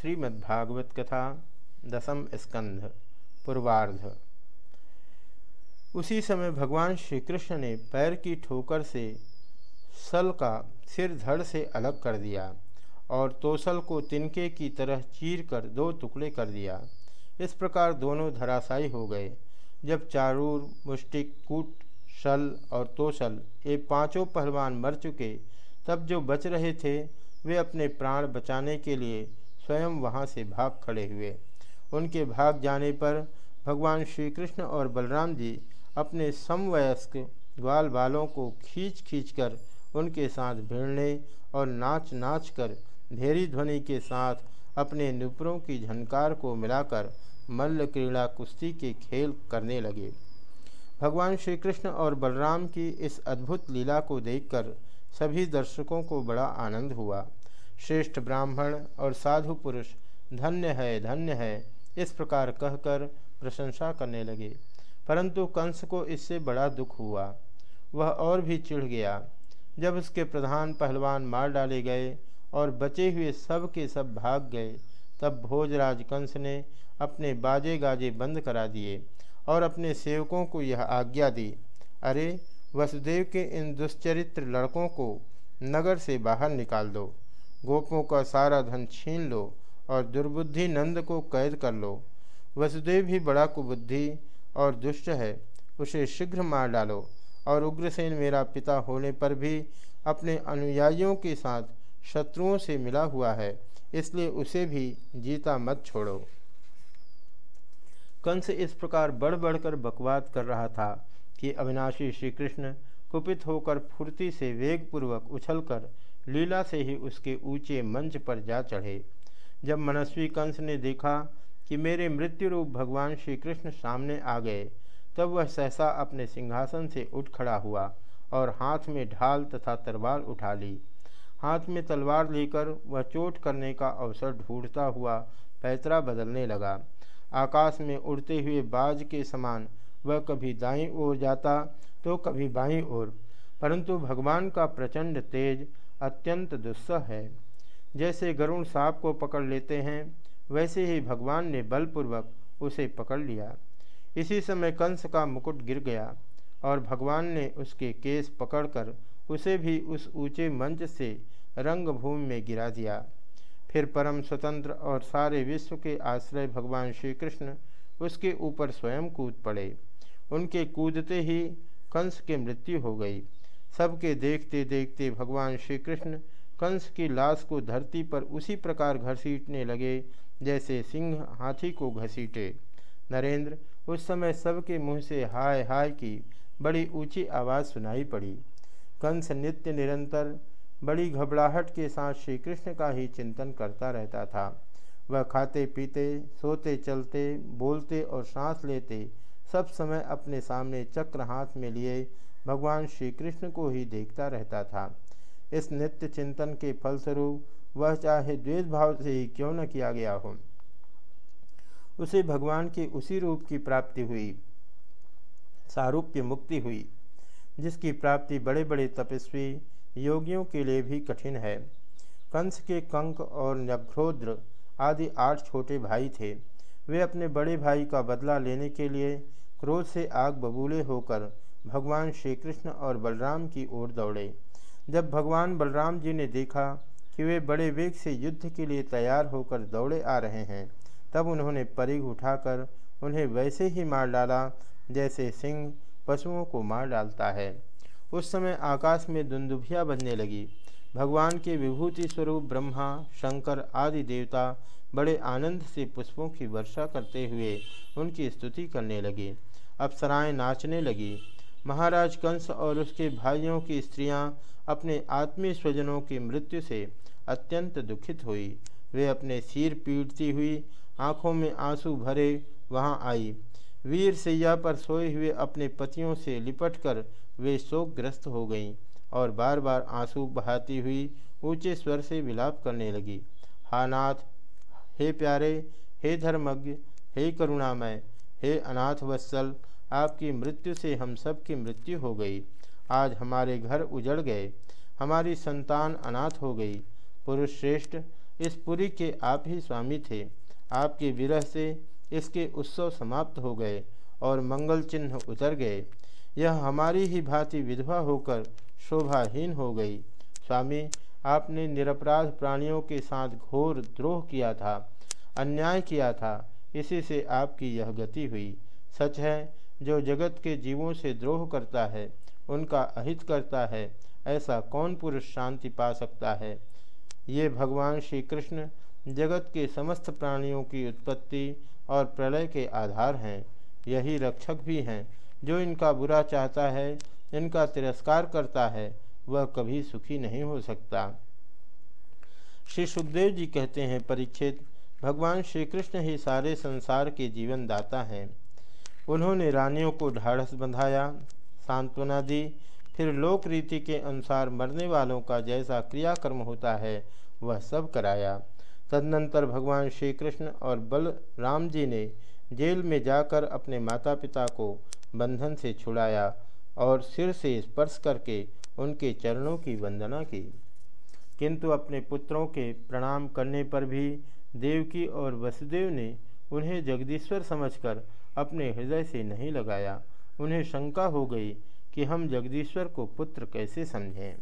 श्रीमद्भागवत कथा दसम स्कंध, पूर्वार्ध। उसी समय भगवान श्री कृष्ण ने पैर की ठोकर से सल का सिर धड़ से अलग कर दिया और तोसल को तिनके की तरह चीर कर दो टुकड़े कर दिया। इस प्रकार दोनों धराशायी हो गए, जब चारूर, मुष्टिक, कूट, सल और तोसल ये पाँचों पहलवान मर चुके, तब जो बच रहे थे, वे अपने प्राण बचाने के लिए स्वयं वहाँ से भाग खड़े हुए। उनके भाग जाने पर भगवान श्री कृष्ण और बलराम जी अपने समवयस्क ग्वाल बालों को खींच खींच कर उनके साथ भिड़ने और नाच नाच कर धेरी ध्वनि के साथ अपने नुपुरों की झनकार को मिलाकर मल्ल क्रीड़ा कुश्ती के खेल करने लगे। भगवान श्री कृष्ण और बलराम की इस अद्भुत लीला को देखकर सभी दर्शकों को बड़ा आनंद हुआ। श्रेष्ठ ब्राह्मण और साधु पुरुष, धन्य है धन्य है, इस प्रकार कहकर प्रशंसा करने लगे। परंतु कंस को इससे बड़ा दुख हुआ। वह और भी चिढ़ गया। जब उसके प्रधान पहलवान मार डाले गए और बचे हुए सब के सब भाग गए, तब भोजराज कंस ने अपने बाजे गाजे बंद करा दिए और अपने सेवकों को यह आज्ञा दी, अरे, वसुदेव के इन दुश्चरित्र लड़कों को नगर से बाहर निकाल दो। गोपों का सारा धन छीन लो और दुर्बुद्धि नंद को कैद कर लो। वसुदेव भी बड़ा कुबुद्धि और दुष्ट है, उसे शीघ्र मार डालो और उग्रसेन मेरा पिता होने पर भी अपने अनुयायियों के साथ शत्रुओं से मिला हुआ है, इसलिए उसे भी जीता मत छोड़ो। कंस इस प्रकार बढ़ बढ़कर बकवाद कर रहा था कि अविनाशी श्री कृष्ण कुपित होकर फुर्ती से वेगपूर्वक उछलकर लीला से ही उसके ऊँचे मंच पर जा चढ़े। जब मनस्वी कंस ने देखा कि मेरे मृत्यु रूप भगवान श्री कृष्ण सामने आ गए, तब वह सहसा अपने सिंहासन से उठ खड़ा हुआ और हाथ में ढाल तथा तलवार उठा ली। हाथ में तलवार लेकर वह चोट करने का अवसर ढूंढता हुआ पैतरा बदलने लगा। आकाश में उड़ते हुए बाज के समान वह कभी दाईं ओर जाता तो कभी बाईं ओर, परंतु भगवान का प्रचंड तेज अत्यंत दुस्सह है। जैसे गरुण सांप को पकड़ लेते हैं, वैसे ही भगवान ने बलपूर्वक उसे पकड़ लिया। इसी समय कंस का मुकुट गिर गया और भगवान ने उसके केस पकड़कर उसे भी उस ऊँचे मंच से रंगभूमि में गिरा दिया। फिर परम स्वतंत्र और सारे विश्व के आश्रय भगवान श्री कृष्ण उसके ऊपर स्वयं कूद पड़े। उनके कूदते ही कंस की मृत्यु हो गई। सबके देखते देखते भगवान श्री कृष्ण कंस की लाश को धरती पर उसी प्रकार घसीटने लगे, जैसे सिंह हाथी को घसीटे। नरेंद्र, उस समय सबके मुँह से हाय हाय की बड़ी ऊँची आवाज़ सुनाई पड़ी। कंस नित्य निरंतर, बड़ी घबराहट के साथ श्री कृष्ण का ही चिंतन करता रहता था। वह खाते पीते, सोते चलते, बोलते और सांस लेते, सब समय अपने सामने चक्र हाथ में लिए भगवान श्री कृष्ण को ही देखता रहता था। इस नित्य चिंतन के फलस्वरूप वह चाहे द्वेष भाव से ही क्यों न किया गया हो। उसे भगवान के उसी रूप की प्राप्ति हुई। सारूप्य मुक्ति हुई, जिसकी प्राप्ति बड़े बड़े तपस्वी योगियों के लिए भी कठिन है। कंस के कंक और नभ्रोद्र आदि आठ छोटे भाई थे। वे अपने बड़े भाई का बदला लेने के लिए क्रोध से आग बबूले होकर भगवान श्री कृष्ण और बलराम की ओर दौड़े। जब भगवान बलराम जी ने देखा कि वे बड़े वेग से युद्ध के लिए तैयार होकर दौड़े आ रहे हैं, तब उन्होंने परिग उठाकर उन्हें वैसे ही मार डाला जैसे सिंह पशुओं को मार डालता है। उस समय आकाश में दुंदुभिया बनने लगी। भगवान के विभूति स्वरूप ब्रह्मा, शंकर आदि देवता बड़े आनंद से पुष्पों की वर्षा करते हुए उनकी स्तुति करने लगे। अप्सराएँ नाचने लगी। महाराज कंस और उसके भाइयों की स्त्रियाँ अपने आत्मीय स्वजनों की मृत्यु से अत्यंत दुखित हुई। वे अपने सिर पीटती हुई आँखों में आँसू भरे वहाँ आई। वीर सैया पर सोए हुए अपने पतियों से लिपटकर वे शोकग्रस्त हो गईं और बार बार आँसू बहाती हुई ऊँचे स्वर से विलाप करने लगी। हा नाथ, हे प्यारे, हे धर्मज्ञ, हे करुणामय, हे अनाथ वत्सल आपकी मृत्यु से हम सब की मृत्यु हो गई। आज हमारे घर उजड़ गए। हमारी संतान अनाथ हो गई। पुरुष श्रेष्ठ, इस पुरी के आप ही स्वामी थे। आपके विरह से इसके उत्सव समाप्त हो गए और मंगल चिन्ह उतर गए। यह हमारी ही भांति विधवा होकर शोभाहीन हो गई। स्वामी, आपने निरपराध प्राणियों के साथ घोर द्रोह किया था, अन्याय किया था। इसी से आपकी यह गति हुई। सच है जो जगत के जीवों से द्रोह करता है, उनका अहित करता है, ऐसा कौन पुरुष शांति पा सकता है? ये भगवान श्री कृष्ण जगत के समस्त प्राणियों की उत्पत्ति और प्रलय के आधार हैं। यही रक्षक भी हैं। जो इनका बुरा चाहता है, इनका तिरस्कार करता है, वह कभी सुखी नहीं हो सकता। श्री सुखदेव जी कहते हैं परीक्षित भगवान श्री कृष्ण ही सारे संसार के जीवन दाता हैं। उन्होंने रानियों को ढाढ़स बंधाया, सांत्वना दी। फिर लोक रीति के अनुसार मरने वालों का जैसा क्रियाकर्म होता है, वह सब कराया। तदनंतर भगवान श्री कृष्ण और बल राम जी ने जेल में जाकर अपने माता पिता को बंधन से छुड़ाया और सिर से स्पर्श करके उनके चरणों की वंदना की। किंतु अपने पुत्रों के प्रणाम करने पर भी देवकी और वसुदेव ने उन्हें जगदीश्वर समझकर अपने हृदय से नहीं लगाया। उन्हें शंका हो गई कि हम जगदीश्वर को पुत्र कैसे समझें।